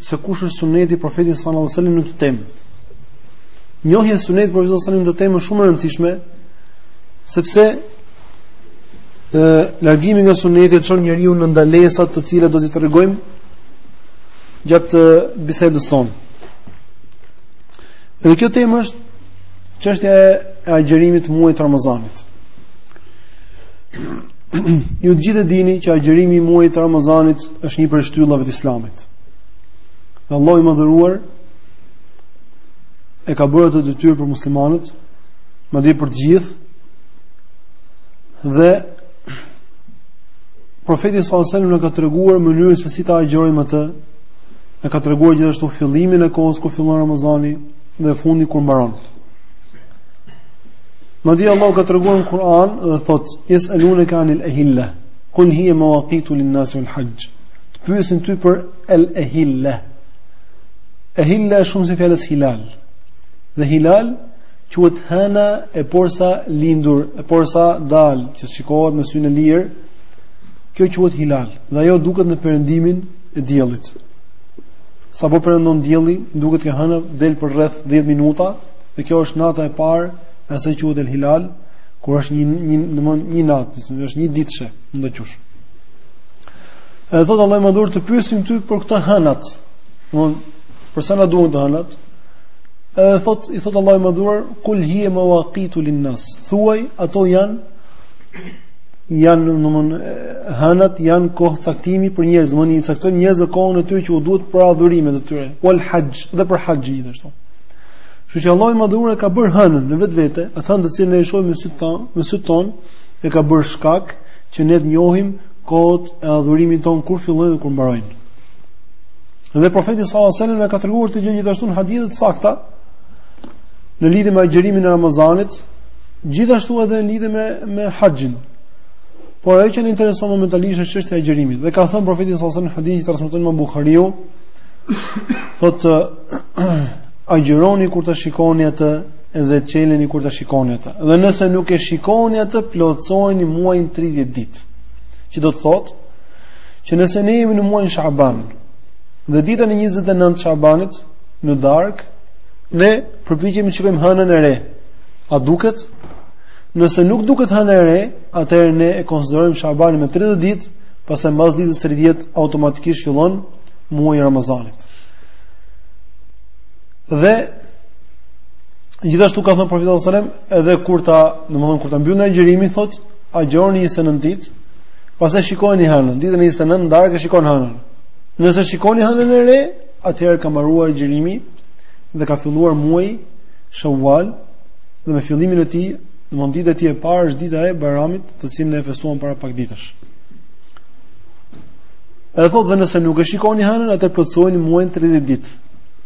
se kush është suneti i profetit sallallahu alajhi wasallam në këtë temë. Njohja e sunetit të profetit sallallahu alajhi wasallam në këtë temë është shumë e rëndësishme sepse ë largimi nga suneti çon njeriun në ndalesat të cilat do t'i tregojmë gjatë bisedës tonë. Dhe kjo temë është çështja e agjërimit të muajit Ramazanit. Ju të gjithë e dini që agjërimi i muajit Ramazanit është një prej shtyllave të Islamit. Dhe Allahu i Madhëruar e ka bërë detyrë për muslimanët, madje për të gjithë, dhe profeti sallallahu alajhi wasallam na ka treguar mënyrën se si ta agjërojmë atë, na ka treguar gjithashtu fillimin e kohës kur fillon Ramazani dhe fundi kur mbaron. Madje Allahu ka treguar në Kur'an dhe thotë, jes'eluneke anil ehille, kul hije mawakitu lin-nasi wal haxh, Të pyesin ty për el ehille. Ehille është shumësi i fjalës hilal. Dhe hilal quhet hëna e porsa lindur, e porsa dal, që shikohet me sy të lirë. Kjo quhet hilal dhe ajo duket në perëndimin e diellit. Sapo perëndon dielli, duket që hëna del për rreth 10 minuta dhe kjo është nata e parë e asaj quhet el hilal, kur është një një domthon një natë, është një ditëshe, mund të thosh. E thotë Allahu i Madhëruar të pyesin ty për këto hënat. Domthon, për se na duhen hënat? Edhe thotë i thotë Allahu i Madhëruar, kul hije mawaqitu lin nas. Thuaj ato janë janë domthon hënat janë kohë caktimi për njerëz, domthon i caktojnë njerëzit kohën e tyre që u duhet për adhurimet e tyre. Wal hajj dhe për haxhin gjithashtu. Kështu që Allahu i Madhëruar e ka bërë hënën në vetvete, atë hënë të cilën ne e shohim me sytë tonë, me sytë tonë e ka bërë shkak që ne të njohim kohët e adhurimit tonë kur fillojnë dhe kur mbarojnë. Dhe profeti sallallahu alajhi wasallam na ka treguar këtë gjë gjithashtu në hadithe të sakta në lidhje me agjërimin e Ramazanit, gjithashtu edhe në lidhje me me haxhin. Por ajo që na intereson momentalisht është çështja e agjërimit. Dhe ka thënë profeti sallallahu alajhi wasallam në hadith që transmeton Imam Buhariu, thotë agjëroni kur të shikoni atë dhe çeleni kur ta shikoni atë. Dhe nëse nuk e shikoni atë, plotësojeni muajin 30 ditë. Që do të thotë që nëse ne jemi në muajin Shaban dhe ditën e 29 të Shabanit në darkë, ne përpiqemi të shikojmë hënën e re. A duket? Nëse nuk duket hëna e re, atëherë ne e konsiderojmë Shabanin me 30 ditë, pastaj mbas ditës 30 automatikisht fillon muaji i Ramazanit. Dhe gjithashtu ka thënë profeti sallallahu alajhi wasallam, edhe kur ta, domethënë kur ta mbyllni agjërimin, thotë, agjëroni 29 ditë, pastaj shikojeni hënën, ditën e 29 darkë shikon hënën. Nëse shikoni hënën e re, atëherë ka mbaruar agjërimi dhe ka filluar muaji Shawwal dhe me fillimin e tij, domethënë dita e tij e parë është dita e Bajramit, të cilën e festuam para pak ditësh. Edhe thotë dhe nëse nuk e shikoni hënën, atëherë plotësojeni muajin 30 ditë.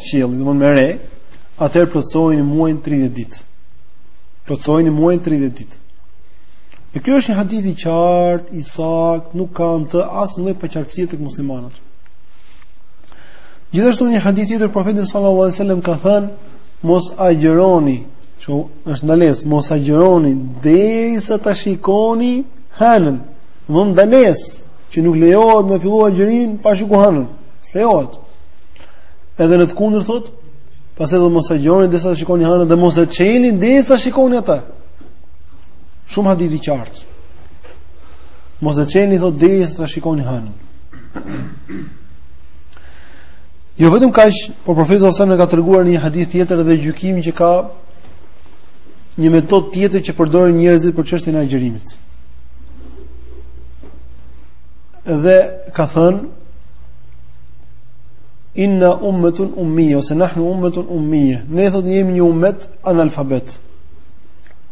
qiellit, domthonë me re, atëherë plotësojeni muajin 30 ditë. Plotësojeni muajin 30 ditë. Dhe ky është një hadith i qartë, i saktë, nuk ka në të asnjë lloj paqartësie tek muslimanët. Gjithashtu një hadith tjetër profeti sallallahu alajhi wasallam ka thënë mos agjëroni, që është ndalesë, mos agjëroni derisa ta shikoni hënën. Domethënë ndalesë që nuk lejohet me fillu agjërimin pa shiku hënën. S'lejohet. Edhe në të kundër thot, pastaj do mos agjëroni derisa ta shikoni hënën dhe mos e çelni derisa ta shikoni atë. Shumë hadith i qartë. Mos e çelni thot derisa ta shikoni hënën. Jo vetëm kaq, por profeti sallallahu alajhi wasallam ka treguar një hadith tjetër dhe gjykimin që ka një metodë tjetër që përdorin njerëzit për çështjen e agjërimit. Dhe ka thënë Inna ummetun ummije, ose nahnu ummetun ummije. Ne thot jemi një ummet analfabet.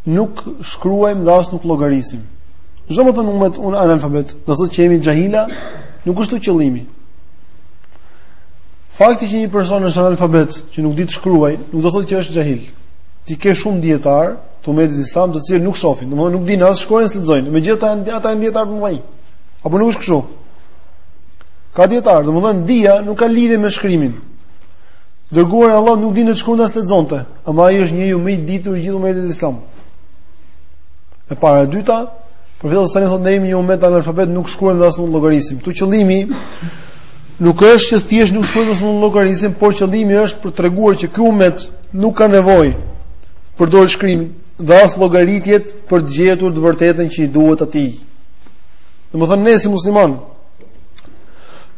Nuk shkruajmë dhe as nuk llogarisim. S'do me thënë ummetun analfabet, do thot që jemi xhahila, nuk është ky qëllimi. Fakti që një person është analfabet, që nuk di të shkruajë, nuk do thot që është xhahil. Ti ke shumë dijetarë, të umetit islam të cilët nuk shofin, nuk dinë as shkruajnë as lexojnë, megjithatë ata janë dijetarë të mëdhenj. Apo nuk është kështu? Ka dijetarë, domethënë dija nuk ka lidhje me shkrimin. I Dërguari i Allahut nuk dinte të shkruante as lexonte, ama ai është njeriu më i ditur i gjithë umetit islam. E para e dyta, profeti sallallahu alajhi wasallam thotë ne jemi një umet analfabet nuk shkruajmë as nuk llogarisim. Këtu qëllimi nuk është që thjesht nuk shkruajmë as nuk llogarisim, por qëllimi është për treguar që ky umet nuk ka nevojë me përdor shkrimin, dhe as llogaritjet për të gjetur të vërtetën që i duhet atij. Domethënë ne si muslimanë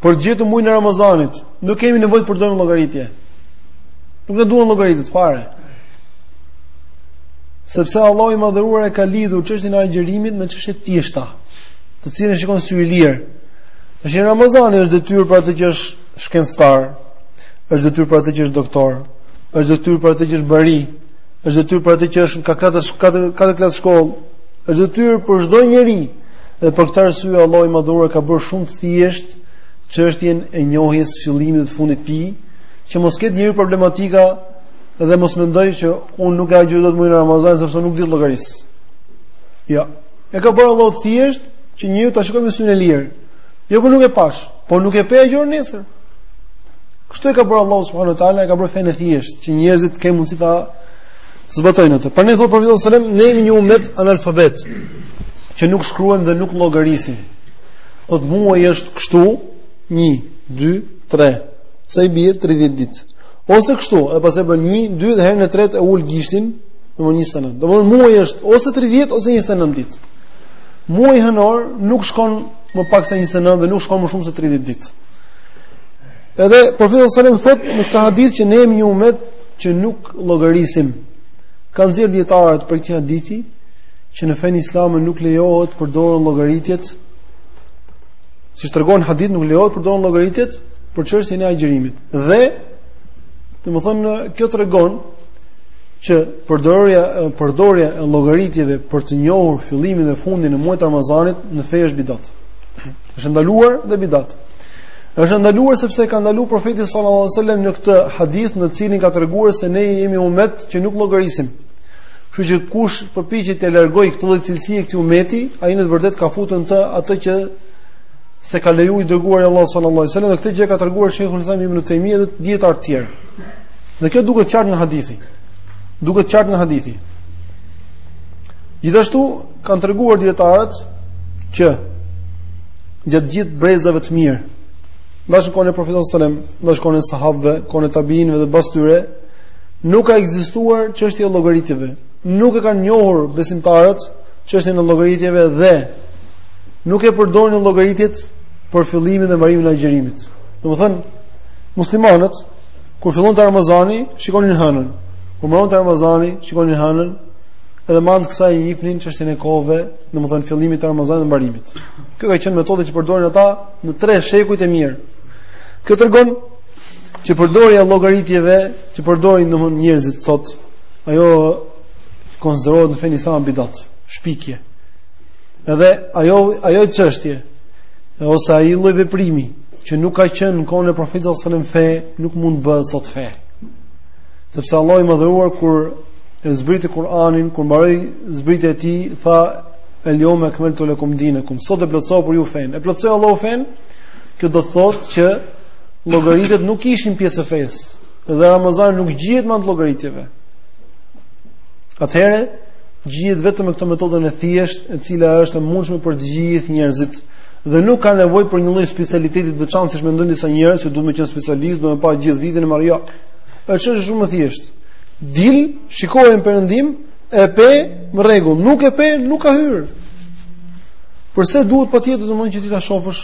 për të gjetur muajin e Ramazanit, nuk kemi nevojë me përdor llogaritje. Nuk na duhen llogaritë fare. Sepse Allahu i madhëruar e ka lidhur çështjen e agjërimit me çështje të thjeshta, të cilën shikon syri i lirë. Tash Ramazani është detyrë për atë që është shkencëtar, është detyrë për atë që është doktor, është detyrë për atë që është bari, Është detyrë për atë që është në ka katër ka katër klasë shkollë. Është detyrë për çdo njeri. Dhe për këtë arsye Allahu i Madhëruar ka bërë shumë të thjeshtë çështjen e njohjes së fillimit dhe të fundit të tij, që mos ketë njëri problematika dhe mos mendoj që unë nuk e agjëroj dot muajin Ramazan sepse nuk di llogaris. Jo. Ja. E ka bërë Allahu të thjeshtë që njeriu ta shikojë me syrin e lirë. Jo po nuk e pash, po nuk e pe agjëro nesër. Kështu e ka bërë Allahu subhanahu wa taala, e ka bërë fenë thjesht që njerëzit të kenë mundësi ta zbatojnë atë. Prandaj thotë profeti sallallahu alajhi wasallam, ne jemi një umet analfabet që nuk shkruajmë dhe nuk llogarisim. Po muaji është kështu 1 2 3. Sa i bie 30 ditë. Ose kështu, e pastaj bën 1 2 dhe herën e tretë e ul gishtin, domthonë 29. Domthonë muaji është ose 30 ose 29 ditë. Muaji hënor nuk shkon më pak se 29 dhe nuk shkon më shumë se 30 ditë. Edhe profeti sallallahu alajhi wasallam thotë në këtë hadith që ne jemi një umet që nuk llogarisim. Kanë nxjerr dietarët prej këtë hadith që në fenë islame nuk lejohet të përdoren llogaritjet. Si tregon hadith nuk lejohet të përdoren llogaritjet për çështjen e agjërimit. Dhe domethënë kjo tregon që përdorja përdorja e llogaritjeve për të njohur fillimin dhe fundin e muajit Ramazanit në fe është bidat. Është ndaluar dhe bidat. Është ndaluar sepse ka ndaluar profeti sallallahu alajhi wasallam në këtë hadith në cilin ka treguar se ne jemi umet që nuk llogarisim. Kështu që kush përpiqet të largojë këtë lloj cilësie këtij umeti, ai në të vërtetë ka futur në të atë që s'e ka lejuar i dërguar i Allahut sallallahu alajhi wasallam dhe këtë gjë ka treguar Sheikhul Islam Ibn Taymiyyah dhe dietar të tjerë. Dhe kjo duket qartë nga hadithi. Duket qartë nga hadithi. Gjithashtu Kanë treguar dietarët që gjatë gjithë brezave të mirë, ndash kohën e Profetit sallallahu alajhi wasallam, ndash kohën e sahabëve, kohën e tabiinëve dhe pas tyre, nuk ka ekzistuar çështja e llogaritjeve. Nuk e kanë njohur besimtarët çështjen e llogaritjeve dhe nuk e përdorin llogaritjet për fillimin dhe mbarimin e agjërimit. Domethënë, muslimanët kur fillonte Ramazani, shikonin hënën. Kur mbaronte Ramazani, shikonin hënën, Edhe me anë kësaj njihnin çështjen e kohëve, domethënë fillimit të Ramazanit dhe mbarimit. Kjo ka qenë metoda që përdorin ata në tre shekujt e mirë. Kjo tregon që përdorja e llogaritjeve që përdorin domthon njerëzit sot, ajo konsiderohet në fenë islam bidat, shpikje. Edhe ajo ajo çështje ose ai lloj veprimi që nuk ka qenë në kohën e profetit sallallahu alajhi wasallam fe, nuk mund të bëhet sot fe. Sepse Allahu i madhëruar kur e zbriti Kur'anin, kur mbaroi zbritja e tij, tha El jeume ekmeltu lekum dinekum Sot e plotësova për ju fenë E plotësoi Allahu fenë Kjo do të thotë që llogaritjet nuk ishin pjesë e fesë Dhe Ramazani nuk njihet me anë të llogaritjeve Atëherë Njihet vetëm me këtë metodën e thjeshtë E cila është e mundshme për të gjithë njerëzit dhe nuk ka nevojë për një lloj specialiteti të veçantë siç mendojnë disa njerëz që duhet të jenë specialistë, duhet të pa gjithë vitin e marrë jo. Është çështë shumë e thjeshtë. Dil, shikoje në perëndim, e pe në rregull, nuk e pe, nuk ka hyrë. Përse duhet patjetër të mundohesh ti ta shofësh?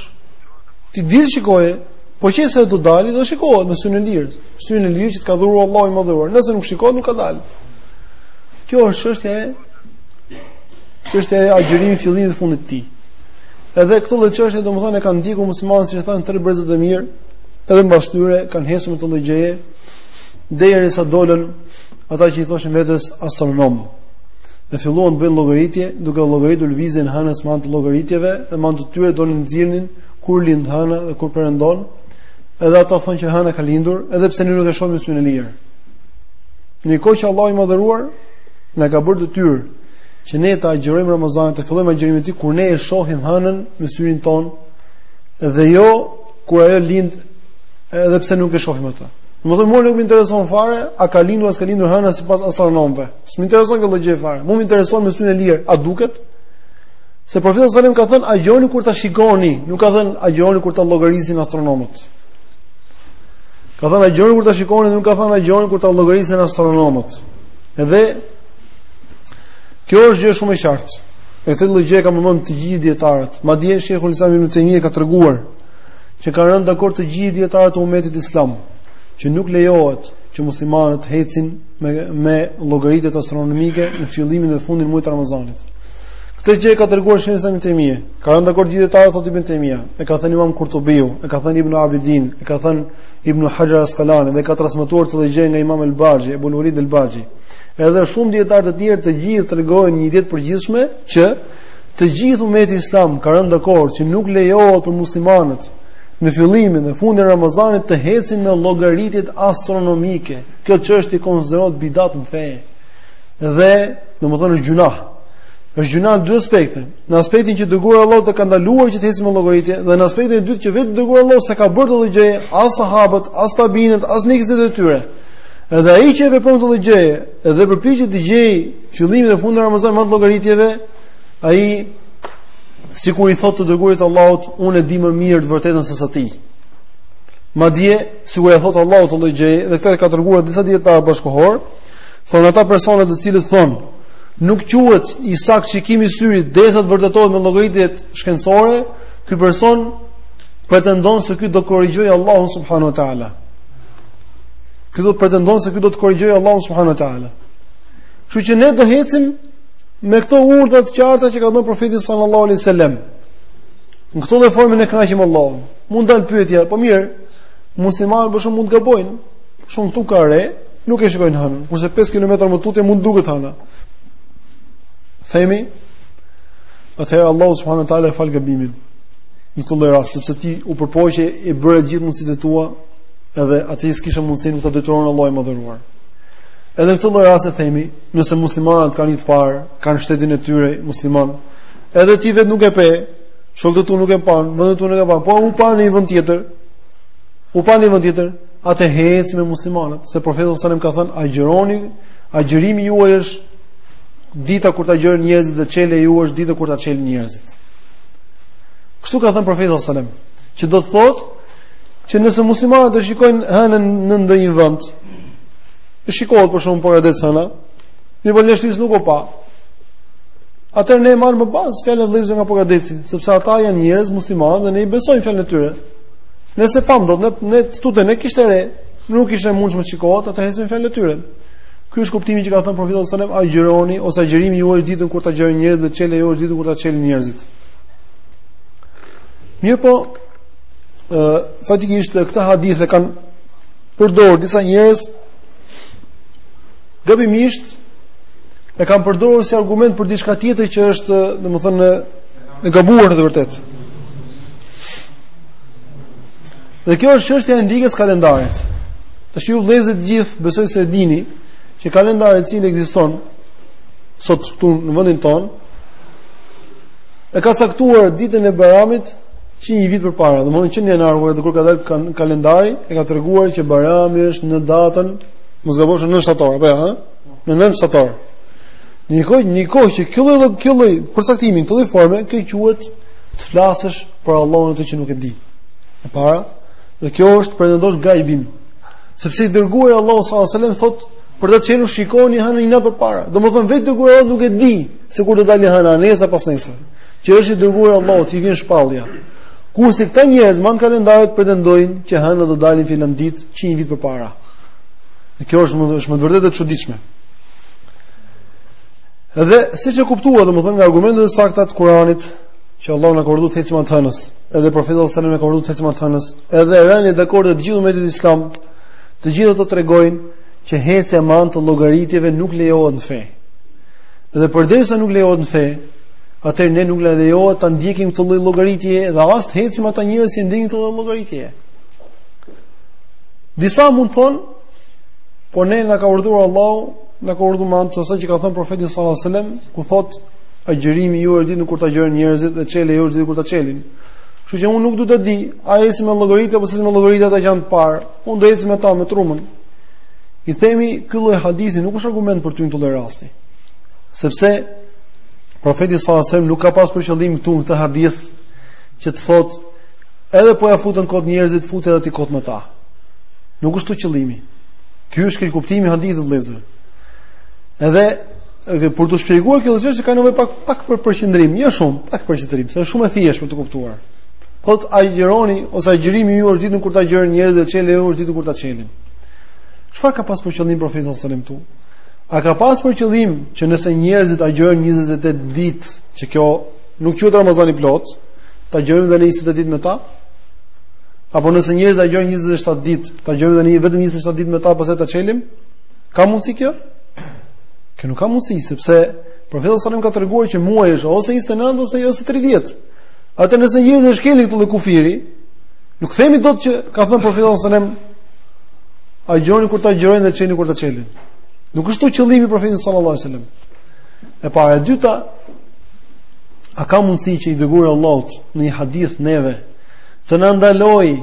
Ti dil shikoje, po qe se do dalë, do shikohet me syrin e lirë, syrin e lirë që të ka dhuruar Allahu i madhëruar. Nëse nuk shikohet, nuk ka dalë. Kjo është çështja e çështja e agjërimit, fillimit dhe fundit të tij. Edhe këto lloj çështje domethënë e kanë ndjekur muslimanët, siç e thamë tre brezat e mirë, edhe mbas tyre kanë ecur me këtë lloj gjëje derisa dolën ata që i thoshin vetes astronomë. Dhe filluan bëjnë llogaritje, duke llogaritur lëvizjen e hënës me anë të llogaritjeve, dhe me anë të tyre donin nxirrnin kur lind hëna dhe kur perëndon. Edhe ata thonë që hëna ka lindur, edhe pse ne nuk e shohim me syrin e lirë. Ndërkohë që Allahu i madhëruar na ka bërë detyrë që ne ta agjërojmë Ramazanin, të fillojmë agjërimin e tij kur ne e shohim hënën me syrin tonë dhe jo kur ajo lind edhe pse nuk e shohim atë. Domethënë mua nuk më intereson fare, a ka lindur a s'ka lindur hëna sipas astronomëve. S'më intereson kjo gjë fare. Mua më intereson me syrin e lirë, a duket? Se profeti sallallahu alajhi wasallam ka thënë agjëroni kur ta shikoni, nuk ka thënë agjëroni kur ta llogarisin astronomët. Ka thënë agjëroni kur ta shikoni, nuk ka thënë agjëroni kur ta llogarisin astronomët. Edhe Kjo është gjë shumë e qartë. E këtë lloj gjëje kanë thënë të gjithë dijetarët. Madje Sheikhul Islam Ibn Taymiyyah ka treguar që kanë rënë dakord të gjithë dijetarët e umetit islam që nuk lejohet që muslimanët të ecin me me llogaritë astronomike në fillimin dhe fundin e muajit Ramazanit. Këtë gjë e ka treguar Sheikhul Islam Ibn Taymiyyah. Kanë rënë dakord gjithë dijetarët thotë Ibn Taymiyyah. E ka thënë Imam Kurtubiu, e ka thënë Ibn Abidin, e ka thënë Ibn Hajar Asqalani dhe ka transmetuar këtë gjë nga Imam El-Baji, Ebul Velid El-Baji. Edhe shumë dijetarë të tjerë të gjithë tregojnë një ide të përgjithshme që i gjithë umeti islam ka rënë dakord që nuk lejohet për muslimanët në fillimin dhe fundin e Ramazanit të ecin me llogaritjet astronomike. Kjo çështje konsiderohet bidat në fe. Dhe, domethënë është gjynah. Është gjynah në dy aspekte. Në aspektin që i dërguari i Allahut ka ndaluar që të ecim me llogaritje dhe në aspektin e dytë që vetë i dërguari i Allahut s'e ka bërë këtë gjë as sahabët, as tabiinët, as ndjekësit e tyre. Edhe ai që e vepron këtë lloj gjëje dhe përpiqet të gjejë fillimin e fundin e Ramazanit me llogaritje, ai sikur i thotë të dërguarit të Allahut, unë e di më mirë të vërtetën se sa ti. Madje, sikur i thotë Allahut këtë lloj gjëje, dhe këtë e ka treguar disa dijetarë bashkëkohorë, thonë ata persona të cilët thonë nuk quhet i saktë shikimi i syrit derisa të vërtetohet me llogaritjet shkencore, ky person pretendon se ky do korrigjojë Allahun subhanuhu teala. Ky do të pretendon se ky do të korrigjojë Allahun subhanuhu teala. Kështu që ne do ecim me këto urdhra të qarta që ka dhënë profeti sallallahu alaihi wasallam. Në këtë lloj forme ne kënaqim Allahun. Mund dal pyetja, po mirë, muslimanët për shembull mund të gabojnë. Shembull këtu ka re, nuk e shikojnë hënën, kurse 5 kilometra më tutje mund duket hëna. Themi, atëherë Allahu subhanahu wa taala fal gabimin. Në këtë lloj rasti, sepse ti u përpoqe i bëre gjithë mundësitë e tua edhe atë që s'kishe mundësi nuk të detyron Allahu i madhëruar. Edhe këtë lloj rasti themi, nëse muslimanët kanë një të parë, kanë shtetin e tyre musliman, edhe ti vetë nuk e pe, shokët e tu nuk e panë, vendi yt nuk e pa, po u pa në një vend tjetër. U pa në një vend tjetër, atëherë ec me muslimanët, se profeti sallallahu alajhi wasallam ka thënë agjëroni, agjërimi juaj është dita kur të agjërojnë njerëzit dhe çelja juaj është dita kur ta çelin njerëzit. Kështu ka thënë profeti sallallahu alajhi wasallam, që do të thotë Që nëse muslimanët e shikojnë hënën në ndonjë vend, e shikohet për shembull në Pogradec hëna, në boleshtis nuk u pa. Atëherë ne marrim bazë fjalën e vëllezërve nga Pogradeci, sepse ata janë njerëz muslimanë dhe ne i besojmë fjalën e tyre. Ne s'e pamë dot ne, ne këtu te ne kishte re, nuk ishte e mundshme të shikohet, atëherë ecim me fjalën e tyre. Ky është kuptimi që ka thënë profeti sallallahu alajhi wasallam, agjëroni ose agjërimi juaj është ditën kur të agjërojnë njerëzit dhe çelja juaj është ditën kur ta çelin njerëzit. Mirëpo, ë faktikisht këtë hadith e kanë përdorur disa njerëz gabimisht e kanë përdorur si argument për diçka tjetër që është, domethënë, e gabuar në të vërtetë. Dhe kjo është çështja e ndjekjes së kalendarit. Tash ju vëllezër të gjithë besoj se e dini që kalendari i cili ekziston sot këtu në vendin tonë e ka caktuar ditën e Bajramit që një vit përpara, domethënë që në janar kur kur ka dalë kalendari, e ka treguar që Bajrami është në datën, mos gabofsha në 9 shtator, apo jo, ha? Në 9 shtator. Në një kohë, një kohë që ky lloj ky lloj përcaktimi në këtë lloj forme, kjo quhet të flasësh për Allahun atë që nuk e di. E para, dhe kjo është të pretendosh gajbin. Sepse i dërguari i Allahut sallallahu alajhi wasallam thotë për të çelur shikoni hënën një natë përpara. Domethënë vetë i dërguari nuk e di se kur do dalë hëna, nesër pasnesër. që është i dërguar i Allahut, i vjen shpallja. Kurse këta njerëz me kalendaret pretendojnë që hëna do dali n'filan ditë që një vit përpara. Dhe kjo është më është më vërtet e çuditshme. Dhe siç e kuptuam domethënë nga argumentet e sakta të Kuranit, që Allahu na ka urdhëruar të ecim anë hënës, edhe profeti sallallahu alajhi wasallam na ka urdhëruar të ecim anë hënës, edhe rënia dakord e gjithë umetit islam, të gjithë ato tregojnë që hecja me anë të llogaritjeve nuk lejohet në fe. Dhe përderisa nuk lejohet në fe, atëherë ne nuk na lejohet ta ndjekim këtë lloj llogaritjeje dhe as të ecim ata njerëz që ndjekin këtë lloj llogaritjeje. Disa mund të thonë, po ne na ka urdhëruar Allahu, na ka urdhëruar me anë të asaj që ka thënë profeti sallallahu alajhi wasallam, ku thotë agjërimi juaj është ditën kur të agjërojnë njerëzit dhe çelja juaj është ditën kur ta çelin. Kështu që unë nuk dua të di, a ecin me llogaritje apo s'ecin me llogaritje ata që janë të parë. Unë do ecim me ta me turmën. I themi, ky lloj hadithi nuk është argument për ty në këtë rast. Sepse profeti sallallahu alajhi wasallam nuk ka pasur për qëllim këtu në këtë hadith që të thotë edhe po ja futën kot njerëzit, futja edhe ti kot me ta. Nuk është ky qëllimi. Nuk është ky kuptimi i hadithit vëllezër. Edhe për të shpjeguar këtë gjë, ka nevojë pak pak për përqendrim, jo shumë, pak për përqendrim, se është shumë e thjeshtë për të kuptuar. Thotë agjëroni ose agjërimi juaj është ditën kur të agjërojnë njerëzit, çelja juaj është ditën kur ta çelin. Çfarë ka pas për qëllim profeti sallallahu alajhi wasallam këtu? A ka pas për qëllim që nëse njerëzit agjërojnë 28 ditë, që kjo nuk quhet Ramazan i plot, të agjërojmë dhe ne 28 ditë me ta? Apo nëse njerëzit agjërojnë 27 ditë, të agjërojmë dhe ne vetëm 27 ditë me ta pastaj ta çelim? Ka mundsi kjo? Kjo nuk ka mundsi, sepse profeti sallallahu alajhi wasallam ka treguar që muaji është ose 29 ose ose 30. Atëherë nëse njerëzit e shkelin këtë lloj kufiri, Nuk themi dot që ka thënë profeti sallallahu alajhi wasallam agjëroni kur të agjërojnë dhe çeleni kur ta çelin. Nuk është ky qëllimi i profetit sallallahu alajhi wasallam. E para e dyta a ka mundësi që i dërguari Allahut në një hadith neve të na ndalojë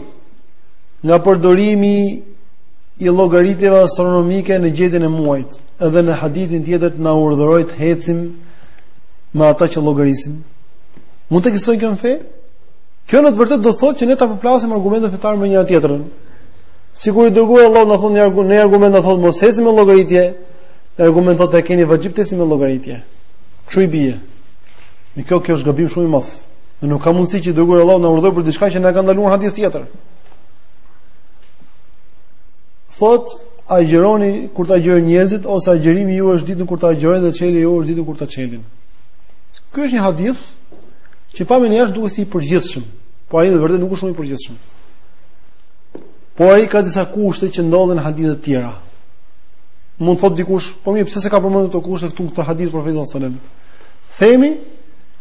nga përdorimi i llogaritjeve astronomike në gjetjen e muajit. Edhe në hadithin tjetër të na urdhërojë të ecim me ata që llogarisin. Mund të ekzistojë kjo në fe? Kjo në të vërtetë do të thotë që ne t'i përplasim argumentet fetare me njëra tjetrën. Sikur i dërguari Allahut na thotë në një argument na thotë mos ecni me llogaritje, në argument thotë keni vaxhib të ecni me llogaritje. Kështu i bie. Dhe kjo kjo është gabim shumë i madh. Dhe nuk ka mundësi që i dërguari Allahut të na urdhërojë për diçka që na ka ndaluar në hadith tjetër. Thot agjëroni kur të agjërojnë njerëzit ose agjërimi juaj është ditën kur të agjërojnë dhe çelja juaj është ditën kur ta çelin. Ky është një hadith që pamja e jashtme duket si i përgjithshëm, por ai në vërtetë nuk është shumë i përgjithshëm. Por ai ka disa kushte që ndodhen në hadithe të tjera. Mund të thotë dikush, po mirë, pse s'i ka përmendur këto kushte këtu në këtë hadith profeti sallallahu alajhi wasallam? Themi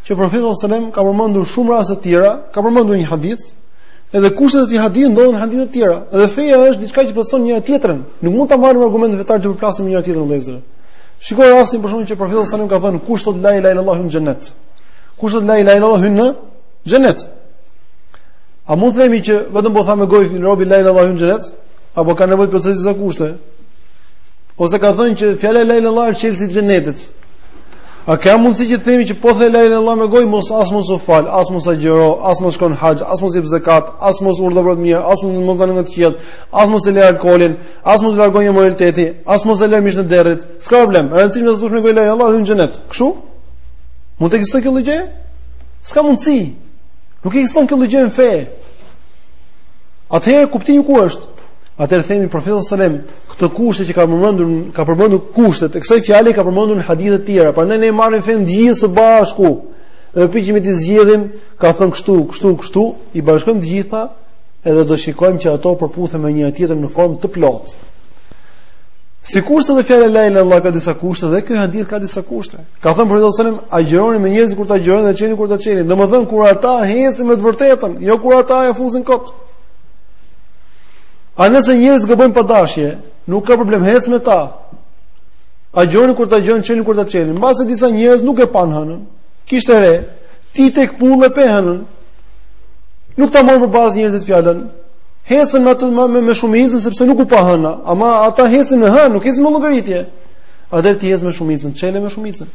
që profeti sallallahu alajhi wasallam ka përmendur shumë raste të tjera, ka përmendur një hadith, edhe kushtet e këtij hadithi ndodhen në hadithe të tjera. Dhe feja është diçka që plotëson njëra tjetrën. Nuk mund t'i marrim argumentet e t'i përplasim njëra tjetrën vëllezër. Shiko rastin për shkakun që profeti sallallahu alajhi wasallam ka thënë kush thotë la ilaha illallah në xhenet. Kush thotë la ilaha illallah hyn në xhenet? A mund të themi që vetëm po tha me gojë robi la ilaha illallah hyn në xhenet? Apo ka nevojë për të tjera kushte? Ose ka thënë që fjala la ilaha illallah është çelësi i xhenetit? A ka mundësi që të themi që po the la ilaha illallah me gojë mos as mos u fal, as mos agjëro, as mos shko në haxh, as mos jep zekat, as mos urdhëro për të mirë, as mos mos ndalo nga e keqja, as mos e lë alkoolin, as mos u largo nga imoraliteti, as mos e lë mishin e derrit. S'ka problem. E rëndësishme të thuash me gojë la ilaha illallah në xhenet. Kështu? Mund të ekzistojë kjo lloj gjëje? S'ka mundësi. Nuk ekziston kjo lloj gjëje në fe. Atëherë kuptimi ku është? Atëherë themi profeti sallallahu alajhi wasallam, këto kushte që ka përmendur, ka përmendur kushtet e kësaj fjale ka përmendur në hadithe të tjera. Prandaj ne marrim fenë gjithë së bashku. Dhe përpiqemi të zgjidhim, ka thënë kështu, kështu, kështu, i bashkojmë të gjitha edhe do shikojmë që ato përputhen me njëra tjetrën në formë të plotë. Sikurse edhe fjala la ilaha illallah ka disa kushte dhe ky hadith ka disa kushte. Ka thënë profeti sallallahu alajhi wasallam, agjëroni me njerëzit kur ata agjërojnë dhe çeleni kur ata çelin. Domethënë kur ata ecin me të vërtetën, jo kur ata ia fusin kot. A nëse njerëzit gabojnë pa dashje, nuk ka problem ec me ta. Agjëroni kur ata agjërojnë, çeleni kur ata çelin. Mbase disa njerëz nuk e panë hënën. Kishte re, ti tek pullë e pe hënën. Nuk ta morën për bazë njerëzit fjalën. Ecën me atë me, me shumicën sepse nuk u pa hëna, ama ata ecën me hënë, nuk ecën me llogaritje. Atëherë ti ec me shumicën, çele me shumicën.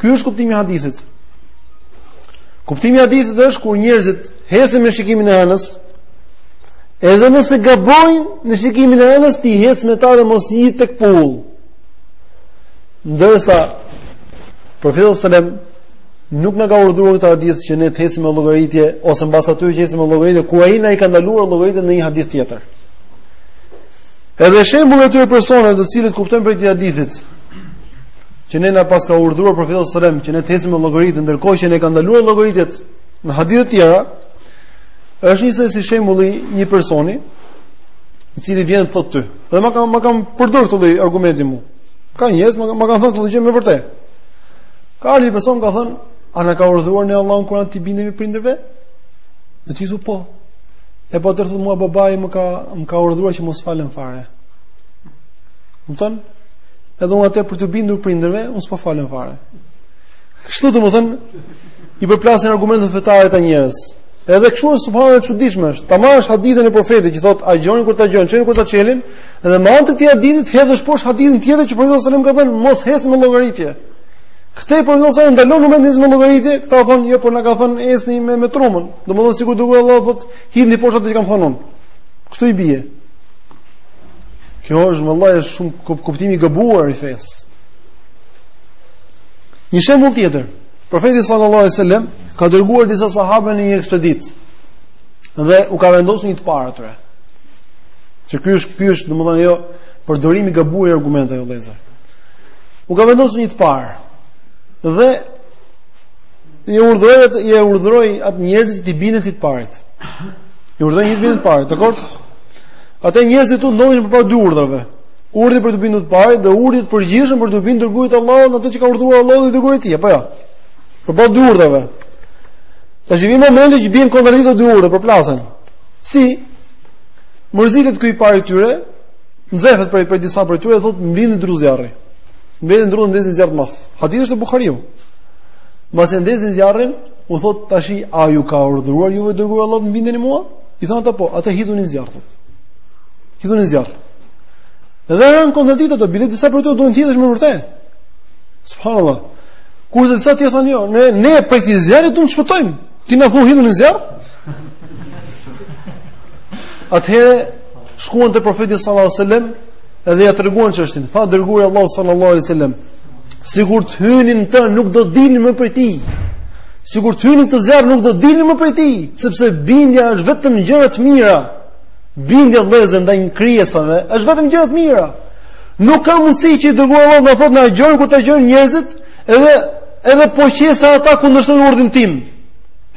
Ky është kuptimi i hadithit. Kuptimi i hadithit është kur njerëzit ecin me shikimin e hënës, edhe nëse gabojnë në shikimin e hënës, ti ec me ta dhe mos rri tek pull. Ndërsa profeti sallallahu alajhi wasallam nuk na ka urdhëruar në këtë hadith që ne të ecim me llogaritje ose mbas atyre që ecin me llogaritje kur ai na e ka ndaluar llogaritjen në një hadith tjetër. Edhe shembulli i atyre personave të cilët kuptojnë prej këtij hadithi, që ne na paska urdhëruar profeti sallallahu alajhi wasallam që ne të ecim me llogaritje ndërkohë që na i ka ndaluar llogaritjet në hadithe të tjera, është njësoj si shembulli i një personi i cili vjen e të thotë ty. Dhe ma kanë ma kanë përdor këtë lloj argumenti mua. Ka njerëz ma, ma kanë thënë këtë gjë me vërtet. Ka një person ka thënë, a na ka urdhëruar ne Allahu në Kur'an t'i bindemi prindërve? Dhe ti thua po. E po atëherë thotë mua babai më ka më ka urdhëruar që mos të falem fare. Kupton? Edhe unë atëherë për t'iu bindur prindërve, unë s'po falem fare. Kështu do të thonë i përplasin argumentet fetare këta njerëz. Edhe kështu është subhanallah e çuditshme është. Ta marrësh hadithin e profetit që thotë agjëroni kur të agjërojnë, çeleni kur ta çelin, dhe me anë të këtij hadithi të hedhësh poshtë hadithin tjetër që profeti sallallahu alajhi wasallam ka thënë mos ecni me llogaritje. Këtu profeti sallallahu alajhi wasallam ndalon momentin e llogaritjes, këta thonë jo, por na ka thënë ecni me me turmën. Domethënë sikur duke Allahu thotë, hidhni poshtë atë që kam thënë unë. Kështu i bie. Kjo është vallahi është shumë kuptimi i gabuar i fesë. Një shembull tjetër. Profeti sallallahu alajhi wasallam ka dërguar disa sahabë në një ekspeditë dhe u ka vendosur një të parë atyre. Që ky është ky është domethënë jo përdorimi i gabuar i argumenteve vëllezër. U ka vendosur një të parë dhe i urdhëroi atë i urdhëroi atë njerëzit që t'i binden të parit. I urdhëroi njerëzit t'i binden të parit, dakord? Atëherë njerëzit u ndodhën përpara dy urdhërave. Urdhrit për t'iu bindur të parit dhe urdhrit të përgjithshëm për t'iu bindur të dërguarit të Allahut në atë që ka urdhëruar Allahu dhe i dërguari i tij, apo jo? Përpara dy urdhërave. Tash vjen momenti që bien kontradiktë të dy urdhrat përplasen. Si? Mërzitet ky i pari i tyre, Nxehet prej prej disa prej tyre thotë mblidhni dru zjarri. Mblidhni dru ndezin zjarr të madh. Hadithi është te Buhariu. Mbasi ndezin zjarrin, u thotë tash a ju ka urdhëruar juve i dërguari i Allahut të më bindeni mua? I thonë ata po, atëherë hidhuni në zjarr thotë. Hidhuni në zjarr. Dhe janë kontradiktë ata, bile disa prej tyre duhen të hidhen me vërtet. Subhanallahu. Kurse disa të tjerë thonë jo, ne ne prej këtij zjarri duhet të shpëtojmë. Ti na thua hidhuni në zjarr? Atëherë Shkuan te profeti sallallahu alaihi wasallam dhe ia treguan çështjen. Tha i dërguari i Allahut sallallahu alaihi wasallam, sikur të hynin në të nuk do dilnin më prej tij. Sikur të hynin në zjarr nuk do dilnin më prej tij, sepse bindja është vetëm në gjëra të mira. Bindja vëllezër ndaj krijesave është vetëm në gjëra të mira. Nuk ka mundësi që i dërguari i Allahut të na thotë agjëroni kur të agjërojnë njerëzit, edhe edhe po qe se ata kundërshtojnë urdhrin tim.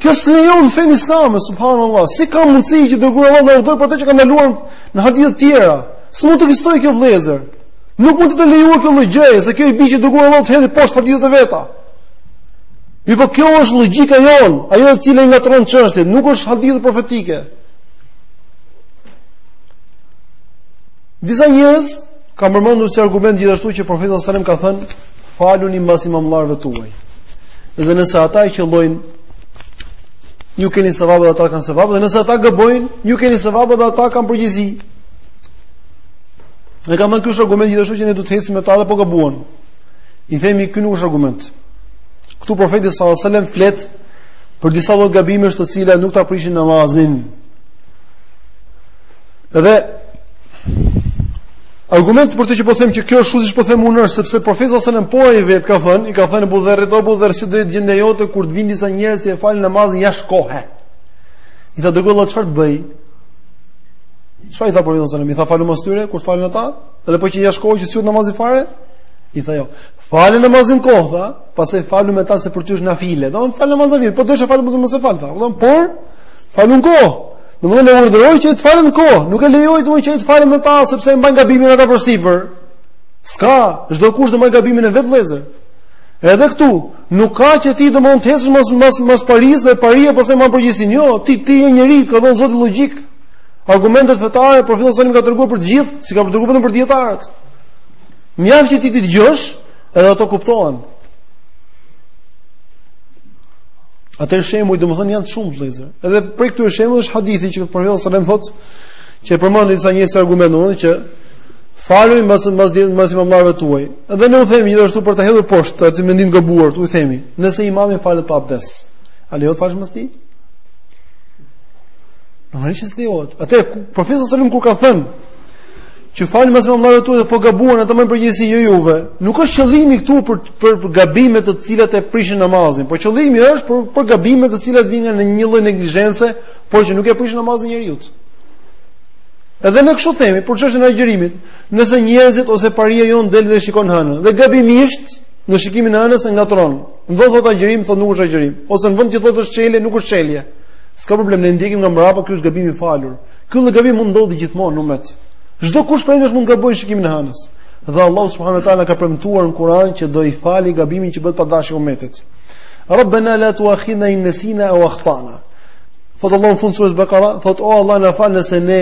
Kjo s'lejohet në fenë islame, subhanallahu. Si ka mundësi që i dërguari i Allahut të na urdhërojë për atë që ka ndaluar në hadithe të tjera? S'mund të ekzistojë kjo vëllezër. Nuk mund të jetë e lejuar kjo lloj gjëje, se kjo i bie që i dërguari i Allahut të hedhë poshtë hadithet e veta. Mirëpo kjo është logjika jonë, ajo e cila i ngatërron çështjet, nuk është hadithe profetike. Disa njerëz kanë përmendur si argument gjithashtu që profeti sallallahu alajhi wasallam ka thënë Faluni mbas imamllarve tuaj. Dhe nëse ata e qëllojnë ju keni sevap dhe ata kanë sevap dhe nëse ata gabojnë, ju keni sevap dhe ata kanë përgjegjësi. E kam thënë ky është argument gjithashtu që ne do të ecim me ta edhe po gabuan. I themi ky nuk është argument. Ktu profeti sallallahu alajhi wasallam flet për disa lloj gabimesh të cilat nuk ta prishin namazin. Dhe argumenti për këtë që po them që kjo është kështu siç po them unë është sepse profeti sallallahu alajhi wasallam po ai vetë ka thënë, i ka thënë Abu Dherrit, Abu Dherr, si do jetë gjendja jote kur të vinë disa njerëz që e falin namazin jashtë kohe. I tha i dërguari i Allahut çfarë të bëj? Çfarë i tha profeti sallallahu alajhi wasallam? I tha falu mbas tyre kur falen ata, edhe po qe jashtë kohë që s'ka hyrë namazi fare? I tha jo. Fale namazin në kohë, tha, pastaj falu me ta se për ty është nafile. Do ta falësh namazin, po do të falësh me ta mos e fal, tha. Do të por falu në kohë. Domethënë e urdhëroi që të falet në kohë, nuk e lejoi domethënë që të falet me ta, sepse e mbajnë gabimin ata përsipër. S'ka, çdokush të mbajë gabimin e vet vëllezër. Edhe këtu, nuk ka që ti domethënë të ecësh mbas mbas mbas parisë dhe paria po se mban përgjegjësinë. Jo, ti ti je njeri, të ka dhënë Zoti logjikë. Argumentet fetare profeti i ka treguar për të gjithë, s'i ka treguar vetëm për dietarët. Mjaft që ti t'i dëgjosh, Edhe ato kuptohen. Atëherë shembuj domethënë janë shumë vëllezër. Edhe për këtë shembull është hadithi që profeti sallallahu alajhi wasallam thotë që e përmendin disa njerëz argument domethënë që faluni mbas mbas mbas imamëve tuaj. Dhe ne u themi gjithashtu për të hedhur poshtë atë mendim të gabuar, u themi, nëse imami falet pa abdes, a lejohet falesh mbas tij? Normalisht që s'lejohet. Atëherë profeti sallallahu alajhi wasallam kur ka thënë Që faluni mbas imamllarve tuaj dhe po gabuan ata mbajnë përgjegjësinë jo juve, nuk është qëllimi këtu për, për, për gabimet të cilat e prishin namazin, po qëllimi është për, për gabimet të cilat vijnë në një lloj neglizhence, por që nuk e prishin namazin e njeriut. Edhe ne kështu themi, për çështjen e agjërimit, nëse njerëzit ose paria jonë del dhe shikon hënën, dhe gabimisht në shikimin e hënës e ngatërron. Në vend të thotë agjërim, thotë nuk është agjërim, ose në vend të thotë është çelje, nuk është çelje. S'ka problem, ne e ndjekim nga mbrapa, ky është gabim i falur. Ky lloj gabimi mund të ndodhi gjithmonë në umet. Çdokush prej nesh mund të gabojë në shikimin e hënës. Dhe Allah subhanahu wa taala ka premtuar në Kur'an që do ia fali gabimin që bëhet pa dashje umetit. Rabbana la tu'akhidhna in nasina aw akhtana. Thot Allahu në fund të surës Bekara, thot o Allah na fal nëse ne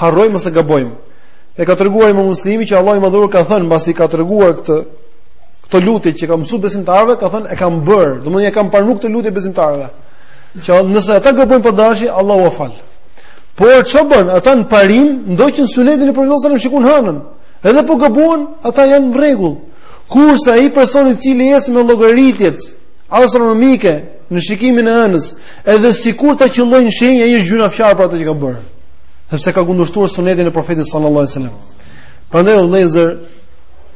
harrojmë ose gabojmë. E ka treguar Imam Muslimi që Allahu i Madhëruar ka thënë mbasi ka treguar këtë këto lutje që ua ka mësuar besimtarëve, ka thënë e kam bër, domethënë e kam pranuar këtë lutje besimtarëve. Që nëse ata gabojnë pa dashje, Allahu ua fal. Por ç'bën, ata në parim ndoqën sunetin e profetit sallallahu alajhi wasallam shikun hënën. Edhe po gabuan, ata janë në rregull. Kurse ai person i cili ecën me llogaritjet astronomike në shikimin e hënës, edhe sikur ta qëllojë në shenjë, ai është gjynahqar për atë që ka bërë. Sepse ka kundërshtuar sunetin e profetit sallallahu alajhi wasallam. Prandaj o vëllezër,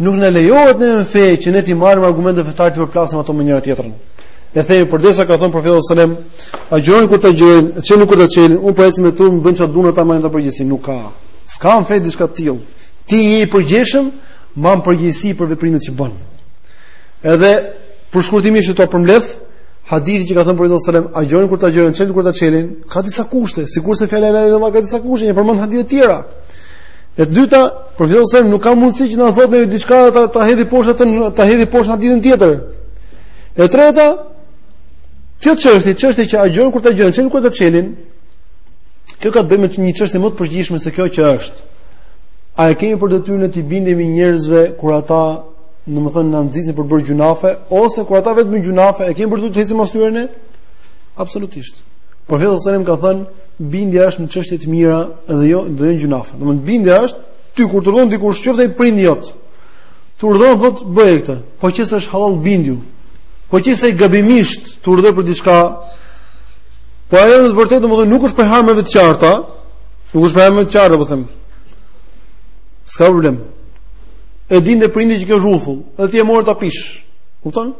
nuk na lejohet në një fe që ne t'i marrim argumente fetare t'i përplasim ato me njëra tjetrën. E themi përderisa ka thënë profeti sallallahu alajhi wasallam Agjëroni kur të agjërojnë, çelni kur të çelin, unë po eci me turmën, bën çfarë duan ata, marrin ata përgjegjësi, nuk ka. S'ka në fe diçka të tillë. Ti je i përgjegjshëm, mban përgjegjësi për veprimet që bën. Edhe për shkurtimisht t'i përmbledh, hadithi që ka thënë profeti sallallahu alajhi wasallam, agjëroni kur të agjërojnë, çelni kur të çelin, ka disa kushte, sikurse fjala la ilaha ka disa kushte, që i përmend hadithe të tjera. E dyta, profeti sallallahu alajhi wasallam nuk ka mundësi që të na thotë ne diçka ta ta hedhi poshtë atë ta hedhi poshtë hadithin tjetër. E treta, Kjo çështje, çështja që agjëro kur të agjërojnë, çel kur të çelin. Kjo ka të bëjë me një çështje më të përgjithshme se kjo që është. A e kemi për detyrë ne t'u bindemi njerëzve kur ata, domethënë, na nxisin për të bërë gjynahe ose kur ata vetë bëjnë gjynahe, e kemi për detyrë të ecim pas tyre ne? Absolutisht. Profeti sallallahu alajhi wasallam ka thënë, bindja është në çështje të mira dhe jo dhe jo gjynahe. Domethënë, bindja është ty kur të urdhëron dikush, qoftë ai prindi jot, Të urdhëron thotë bëje këtë. Po qe se është hallall bindju. Po qe se gabimisht të urdhëron për diçka. Po ajo në të vërtetë domethënë nuk është prej harameve të qarta, nuk është prej harameve të qarta po them. S'ka problem. E din dhe prindi që kjo është rruthull, edhe ti e more ta pish. Kupton?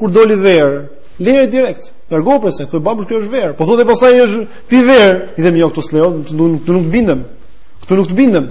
Kur doli verë, lëre direkt. Largo prej saj, thuaj babush kjo është verë. Po thotë pastaj hajt pi verë, i themi jo këtu s'lejohet, nuk nuk bindem. Këtu nuk të bindem.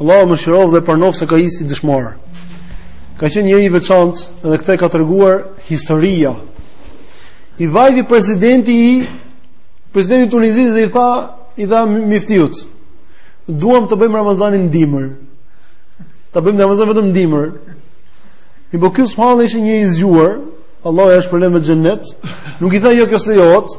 Allahu e mëshiroftë dhe e pranoftë atë si dëshmor. Ka qenë njeri i veçantë dhe këtë e ka treguar historia. I vajti presidenti i presidenti i Tunizisë dhe i tha i tha myftiut. Duam të bëjmë Ramazanin dimër. Ta bëjmë Ramazanin vetëm dimër. Edhe ky po subhanallahu ishte njeri i zgjuar, Allahu e shpërbleftë me xhennet. Nuk i tha jo kjo s'lejohet,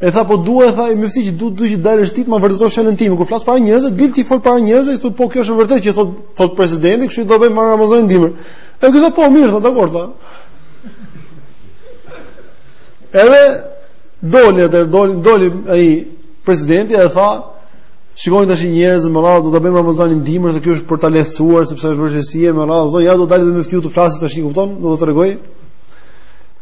E tha po dua tha myfti që duhet duhet të dalësh ti të më vërtetosh fjalën time. Kur flas para njerëzve, dil ti fol para njerëzve, thuaj po kjo është e vërtetë që thotë thotë presidenti, kështu do bëjmë Ramazanin dimër. E ky thotë po mirë, thotë dakord tha. Edhe doli atë doli doli ai presidenti e tha Shikoni tash njerëz me radhë do ta bëjmë Ramazanin dimër se kjo është për ta lehtësuar sepse është vështirësi me radhë. Thotë ja do dalë dhe myftiu të flasë tash, kupton? Do të tregojë.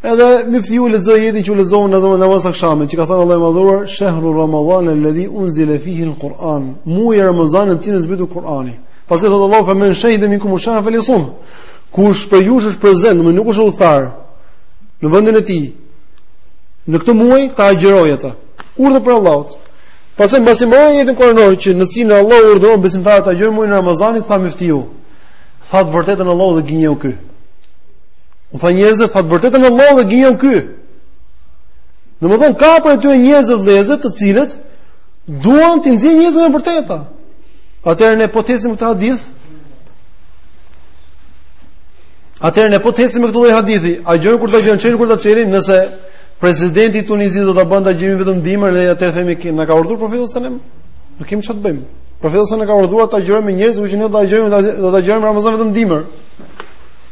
Edhe myftiu u lexoi ajetin që u lexova dhe unë në namaz akshamit, që ka thënë Allahu i madhëruar, "Shahru Ramadan alladhi unzila fihi al-Quran", muaji i Ramazanit në cilin zbritu Kur'ani. Pastaj thot Allahu fa men shahida minkum ash-shahra falyasum. Kush prej jush është prezant, domethënë nuk është udhëtar në vendin e tij. Në këtë muaj ta agjëroj atë. Urdhër prej Allahut. Pastaj mbasi mbaroi ajetin Kur'anor që në cilin Allahu urdhëron besimtarët ta agjërojnë muajin e Ramazanit, tha myftiu. Tha të vërtetën Allahu dhe gënjeu ky. U tha njerëzve, tha të vërtetën Allahu dhe gënjen ky. Domethën ka prej atyre njerëzve vëllezër të cilët duan të nxjerrin njerëzit nga e vërteta. Atëherë ne po të ecim me këtë hadith. Atëherë ne po të ecim me këtë lloj hadithi. Agjëroni kur të agjërojnë çeleni kur ta çelin nëse presidenti i Tunizit do ta bënte të agjërojmë vetëm dimër dhe atëherë themi që na ka urdhëruar profeti sallallahu alajhi wasallam. Nuk kemi çfarë të bëjmë. Profeti sallallahu alajhi wasallam na ka urdhëruar të agjërojmë me njerëz që ne do ta agjërojmë do ta agjërojmë Ramazan vetëm dimër.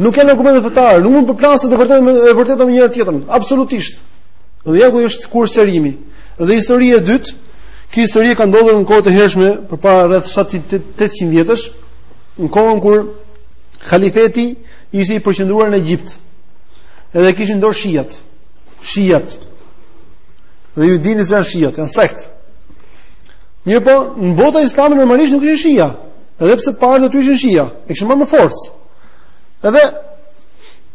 Nuk janë argumente fetare, nuk mund të përplaset e vërteta me të vërtetën me njëra tjetrën, absolutisht. Dhe ja ku është kurs'rimi. Dhe historia e dytë, kjo histori ka ndodhur në kohë të hershme, përpara rreth 700 vjetësh, në kohën kur halifati ishte i përqendruar në Egjipt. Edhe e kishin në dorë shiat. Shiat. Dhe ju dini se janë shiat, janë sekt. Mirpo, në botën islame normalisht nuk ishin shia. Edhe pse të parët aty ishin shia, e kishin marrë me forcë. Edhe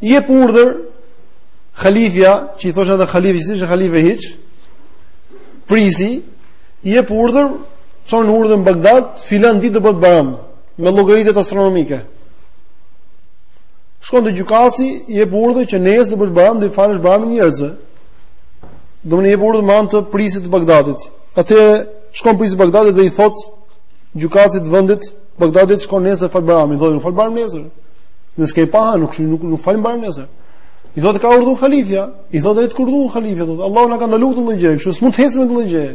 jep urdhër halifja, që i thoshte vetes halif, s'ishte halife hiç, princi jep urdhër, çon urdhër në Bagdad, filan ditë do bëhet bajram me llogaritë astronomike. Shkon te gjykatësi, jep urdhër që nesër do bësh bajram, do i falësh bajram njerëzve. Domethënë jep urdhër me anë të princit të Bagdadit. Atëherë shkon princi i Bagdadit dhe i thot gjykatësit të vendit të Bagdadit shko nesër fal Bajramin, i thotë nuk fal Bajram nesër. Ne s'kemi pa hënë, nuk nuk nuk fal Bajram nesër. I thotë ka urdhëruar halifja, i thotë ai le të urdhërojë halifja, thotë Allahu na ka ndaluar këtë gjë, kështu s'mund të ecim me këtë gjë.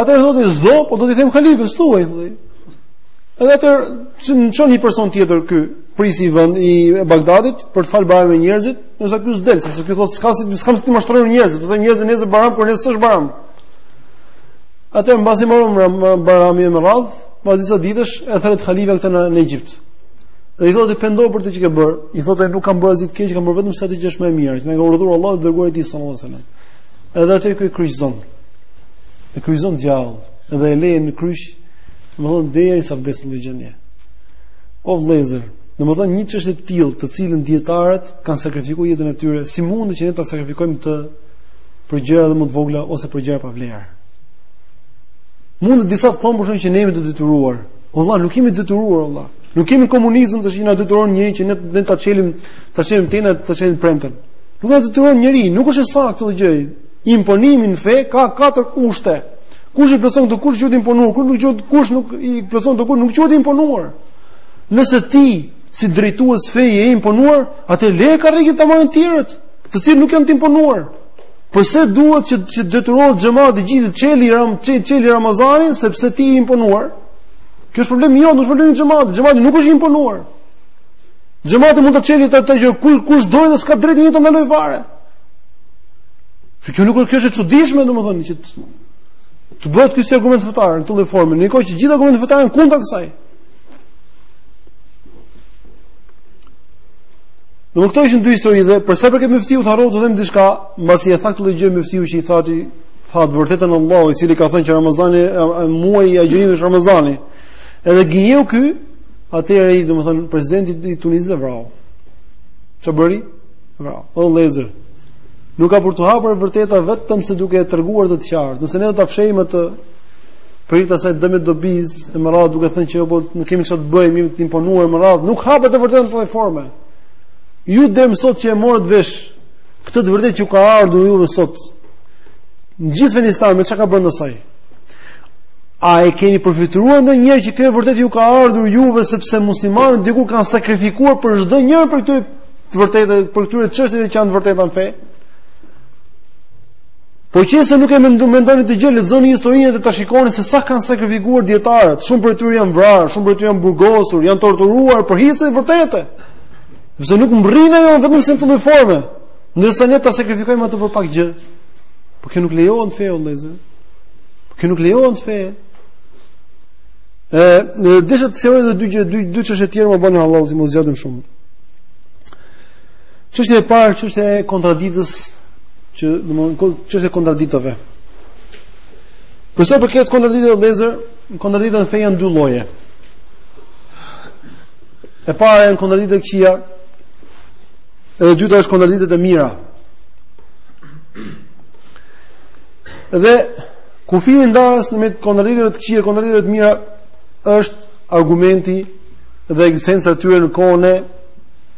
Atëherë thotë s'do, po do t'i them halifës thuaj, thotë. Edhe atëherë çon çon një person tjetër ky, princi i vend i Bagdadit për të fal Bajram me njerëzit, se ky s'del, sepse ky thotë s'ka si s'kam si të mashtroj njerëzit, do të them njerëzit nesër Bajram kur nesër s'është Bajram. Atëherë mbasi mbaron Bajrami e më radh, pas disa ditësh e thret halifja këtë në, në Egjipt. Dhe i thotë pendohu për atë që ke bërë. I thotë nuk kam bërë asgjë të keq, kam bërë vetëm atë gjë që është më e mirë. Na ka urdhëruar Allahu dhe i dërguari i tij sallallahu alajhi wasallam. Edhe atëherë ky e kryqëzon. E kryqëzon gjallë dhe e lejnë në kryq, domethënë deri sa vdes në gjendje. O vëllezër, domethënë një çështje të tillë, për të cilën dijetarët kanë sakrifikuar jetën e tyre, si mundet që ne ta sakrifikojmë të për gjëra dhe më të vogla ose për gjëra pa vlerë. Mund të disa të thonë për shkak që ne jemi të detyruar. Vallahi, nuk jemi të detyruar, vallahi. Nuk kemi komunizëm që të na detyron njëri që ne ne ta çelim, ta çelim të enjte, ta çelim premten. Nuk na detyron njëri, nuk është e saktë kjo gjë. Imponimi në fe ka katër kushte. Kush i plotëson këto kushte quhet imponuar, kush nuk quhet kush nuk i plotëson këto kushte nuk quhet imponuar. Nëse ti si drejtues feje je imponuar, atëherë le ta marrin të tjerët. të cilët nuk janë të imponuar. Përse duhet që të detyrohet xhamati gjithë të çeli ram çeli Ramazanin sepse ti je imponuar? Kjo është problemi jot, nuk është problemi i xhamatit. Xhamati nuk është i imponuar. Xhamati mund të çeli atë ditë që kush kush do dhe s'ka drejtë njëri ta ndalojë fare. Që kjo nuk është kjo është e çuditshme domethënë që të bëhet ky argument fetar në këtë lloj forme, në kohë që gjithë argumentet fetare janë kundër kësaj. Ë, këto ishin dy histori dhe për sa i përket Muftiut harrova të them diçka, mbasi e tha këtë lloj gjëje Muftiu që i thati, tha të vërtetën Allahu i cili ka thënë që Ramazani muaji i agjërimit është Ramazani. Edhe gënjeu ky, atëherë ai domethënë presidenti i Tunizisë e vrau. Ça bëri? E vrau. O vëllezër. Nuk ka për t'u hapur e vërteta vetëm se duke e treguar të qartë. Nëse ne do ta fshehim atë prapa saj domosdobish e me radhë duke thënë që jo po nuk kemi çfarë të bëjmë, jemi të imponuar e me radhë, nuk hapet e vërteta në këtë formë. Ju them sot që e morët vesh këtë të vërtetë që ju ka ardhur juve sot. Në gjithë Afganistan me çka ka brenda saj. A e keni përfytyruar ndonjëherë që kjo e vërtetë ju ka ardhur juve sepse muslimanët dikur kanë sakrifikuar për çdo njërin për këtë të vërtetë prej këtyre çështjeve që janë të vërteta në fe? Po që se nuk e mendoni këtë gjë, lexoni historinë dhe do ta shikoni se sa kanë sakrifikuar dijetarët. Shumë prej tyre janë vrarë, shumë prej tyre janë burgosur, janë torturuar për hir të së vërtetës. Sepse nuk mbërrin ajo vetëm se në këtë formë. Ndërsa ne ta sakrifikojmë atë për pak gjë. Po kjo nuk lejohet në fe o vëllezër. Po kjo nuk lejohet në fe. Ë, desha të sjell edhe dy gjë, dy dy çështje të tjera më bëni hallall që mos zgjatem shumë. Çështja e parë, çështja e kontradiktës, që domethënë çështja e kontradiktave. Për sa përket kontradiktave o vëllezër, kontradiktat në fe janë dy lloje. E para janë kontradiktat e këqija, edhe e dyta është kontradiktat e mira. Dhe kufiri ndarës në mes kontradiktat e këqija e kontradiktat e mira është argumenti dhe ekzistenca e tyre në kohën e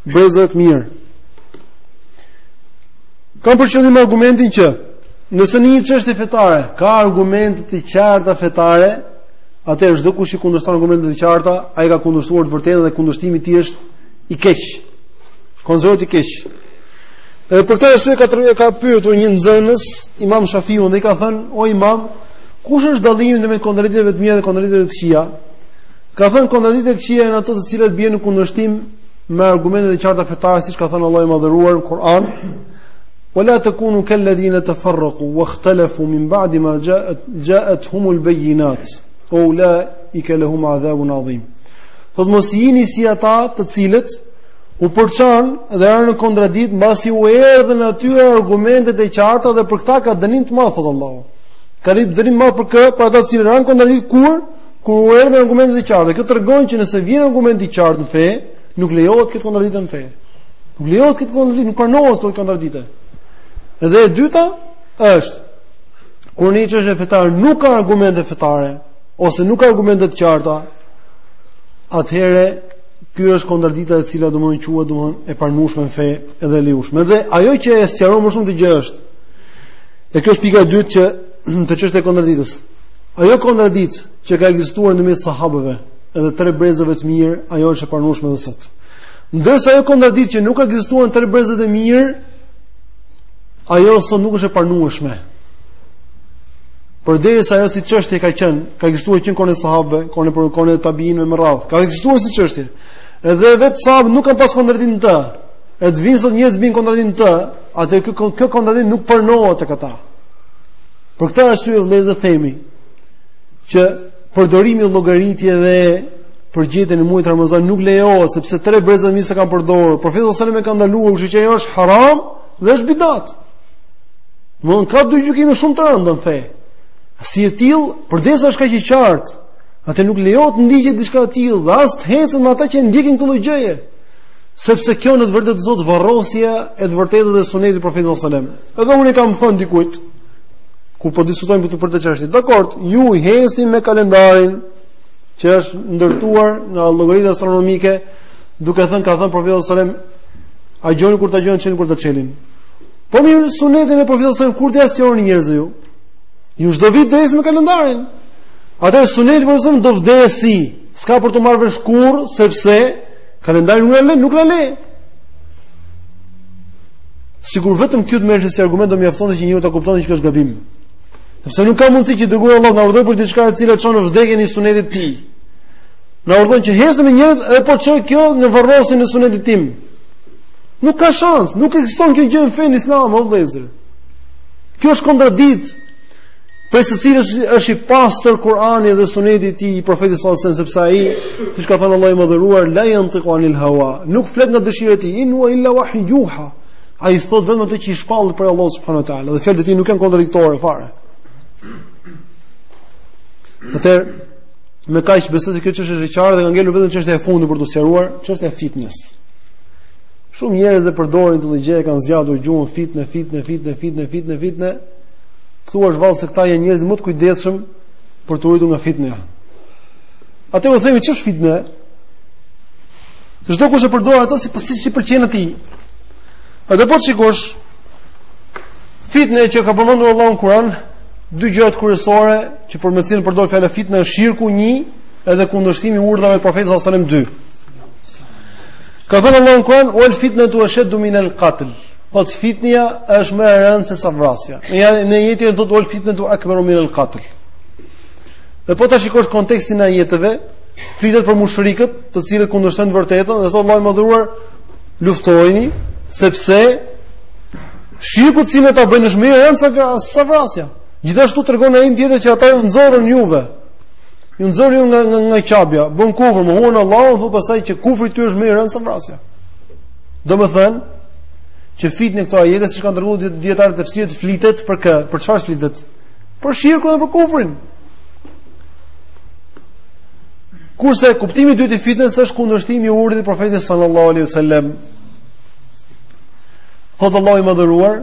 Brezat mirë. Kam për qëllim argumentin që nëse në një çështje fetare ka argumente të qarta fetare, atëherë çdo kush i kundërshton argumentet e qarta, ai ka kundërshtuar të vërtetën dhe kundërshtimi i tij është i keq. Konzorët i keq. Edhe për këtë arsye e ka pyetur një nxënës, Imam Shafiun dhe i ka thënë, "O Imam, kush është dallimi ndërmjet kontradiktave të mira dhe kontradiktave të këqija?" Ka thënë kontradiktat e këqija janë ato të cilat bien në kundërshtim me argumentet e qarta fetare siç ka thënë Allahu i madhëruar në Kur'an Wala takunu kal ladhina tafarraqu wa ikhtalafu min ba'di ma ja'at ja'atuhum al bayinat ulaika lahum adhabun adhim Dhe mos jini si ata të cilët u përçan dhe ranë në kontradikt mbasi u erdhën atyre argumentet e qarta dhe për këta ka dënim të madh thot Allahu. Ka ditë dënim të madh për kë? Për ata të cilët ranë në kontradikt kur Kur u erdhën argumentet e qarta, kjo tregon që nëse vjen argument i qartë në fe, nuk lejohet të ketë kontradiktë në fe. Nuk lejohet të ketë kontradiktë, nuk pranohet të ketë kontradiktë. Dhe e dyta është kur një çështje fetare nuk ka argumente fetare ose nuk ka argumente të qarta, atëherë kjo është kontradikta e cila domethënë quhet domthon e pranueshme në fe edhe e lejushme. Dhe ajo që e sqaron më shumë këtë gjë është e kjo është pika e dytë që te çështja e kontradiktës. Ajo kontradiktë që ka ekzistuar ndërmjet sahabëve edhe tre brezave të mirë, ajo është e pranueshme edhe sot. Ndërsa ajo kontradiktë që nuk ka ekzistuar në tre brezat e mirë, ajo sot nuk është e pranueshme. Përderisa ajo si çështje ka qenë, ka ekzistuar që në kohën e sahabëve, kohën e kohën e tabiinëve me radhë. Ka ekzistuar si çështje. Edhe vetë sahabët nuk kanë pas kontradiktë në të. Edhe vijnë sot njerëz të bien në kontradiktë në të, atëherë kjo kjo kontradiktë nuk pranohet tek ata. Për këtë arsye vëllezër themi që përdorimi i llogaritjeve për gjetjen e muajit Ramazan nuk lejohet sepse tre brezat e mirë s'e kanë përdorur. Profeti sallallahu alajhi wasallam e ka ndaluar, kështu që ajo është haram dhe është bidat. Domethënë ka dy gjykime shumë të rënda në fe. Si e till, përderisa është kaq e qartë. Atëherë nuk lejohet të ndiqet diçka e tillë, dhe as të hecet me ata që ndjekin këtë gjë. Sepse kjo në të vërtetë do të thotë varrosja e të vërtetës dhe sunetit të profetit sallallahu alajhi wasallam. Edhe unë kam thënë dikujt kur po diskutojmë për këtë për këtë çështje. Dakor, ju hecni me kalendarin që është ndërtuar në llogaritje astronomike, duke thënë ka thënë profeti sallallahu alajhi wasallam, agjëroni kur të agjërojnë çelni kur ta çelin. Po mirë, sunetin e profetit sallallahu alajhi wasallam kur do t'ia mësoni njerëzve ju. Ju çdo vit do hecni me kalendarin. Atëherë suneti i profetit do vdesi. S'ka për të marrë vesh kurr sepse Kalendari nuk na le, nuk na le. Sikur vetëm kjo të merresh si argument do mjaftonte që njeriu ta kuptonte që kjo është gabim. Sepse nuk ka mundësi që i Dërguari i Allahut të na urdhërojë për diçka e cila çon në vdekjen e sunetit të tij. Na urdhëron që ec me njërin edhe po çoi kjo në varrosjen e sunetit tim. Nuk ka shans, nuk ekziston kjo gjë në fenë islame, o vëllezër. Kjo është kontradikt. Prej së cilës është i pastër Kur'ani dhe Suneti i tij, i Profetit sallallahu alajhi wasallam, sepse ai, siç ka thënë Allahu i madhëruar, la yantiqu anil hawa, nuk flet nga dëshira e tij, in huwa illa wahyun yuha. Ai thotë vetëm atë që i shpallet prej Allahut subhanahu wa taala, dhe fjalët e tij nuk janë kontradiktore fare. Atëherë me kaq besoj se kjo çështje është e qartë dhe ka ngelur vetëm çështja e fundit për të sqaruar, çështja e fitnes. Shumë njerëz e përdorin këtë gjë, e kanë zgjatur gjuhën fitne, fitne, fitne, fitne, fitne, fitne. Thua ti vallë se këta janë njerëzit më të kujdesshëm për t'u ruajtur nga fitnet. Atëherë u themi ç'është fitne? Çdokush e përdor atë sipas si i pëlqen atij. Atëherë po të shikosh fitnen që ka përmendur Allahu në Kur'an, dy gjërat kryesore që për me cilën përdor fjalën fitne është shirku 1 edhe kundërshtimi i urdhrave të profetit sallallahu alajhi wasallam 2. Ka thënë Allahu në Kur'an: "Wal fitnatu ashaddu min al-qatl." Thotë fitnja është më e rëndë se sa vrasja. Në aje- në ajetin tjetër thotë wal fitnatu akbaru min al-qatl. Dhe po ta shikosh kontekstin e ajeteve, flitet për mushrikët, të cilët kundërshtojnë të vërtetën dhe thotë Allahu i madhëruar, luftojini sepse shirku që ata bëjnë është më i rëndë se vra- sa vrasja. Gjithashtu tregon ajeti tjetër që ata ju nxorën juve. Ju nxorën ju nga nga, nga qabja, bënë kufër, mohuan Allahun, thotë pastaj që kufri i tyre është më i rëndë se vrasja. Domethënë, që fitne në këto ajete siç kanë treguar dijetarët e tefsirit flitet për kë? Për çfarë flitet? Për shirkun dhe për kufrin. Kurse kuptimi i dytë i fitnës është kundërshtimi i urdhrit të profetit sallallahu alaihi wasallam. Thotë Allahu i madhëruar,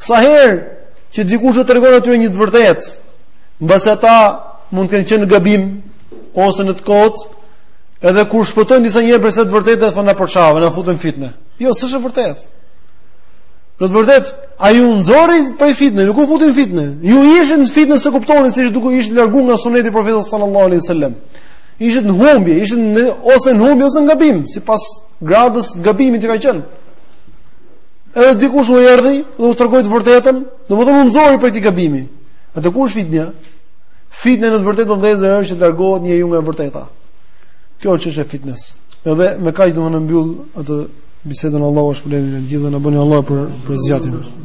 Sa herë që dikush u tregon atyre një të vërtetë, mbase ata mund të kenë qenë në gabim ose në të kotë, edhe kur shkojnë disa njerëz pas së vërtetës thonë na përçave, na fute në fitne. Jo, s'është e vërtetë. Në të vërtetë, ai u nxori prej fitnes, nuk u futi në fitne. Ju ishit në fitne s'e kuptonit se ishit duke ishit larguar nga suneti i profetit sallallahu alaihi wasallam. Ishit në humbje, ishit në ose në humbje ose në gabim, sipas gradës së gabimit që ka qenë. Edhe dikush u erdhi dhe u tregoi të vërtetën, domethënë u nxori prej këtij gabimi. Atëherë ku është fitnja? Fitnja në të vërtetë o vëllezër është që të largohet njeriu nga e vërteta. Kjo është çështja e fitnes. Edhe me kaq domethënë e mbyll këtë bisedën Allahu ua shpërbleftë të gjithëve dhe na bëni hallall për për zgjatjen.